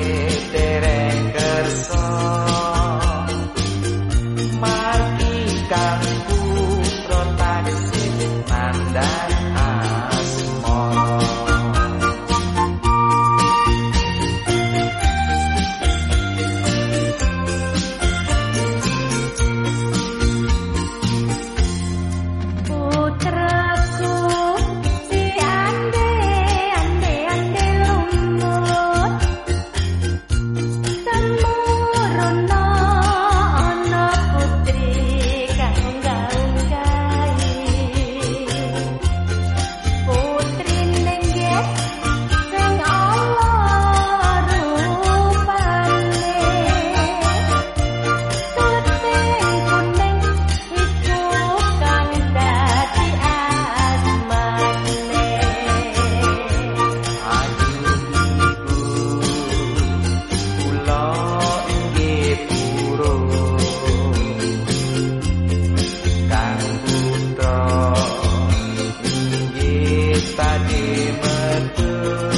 yeah. mata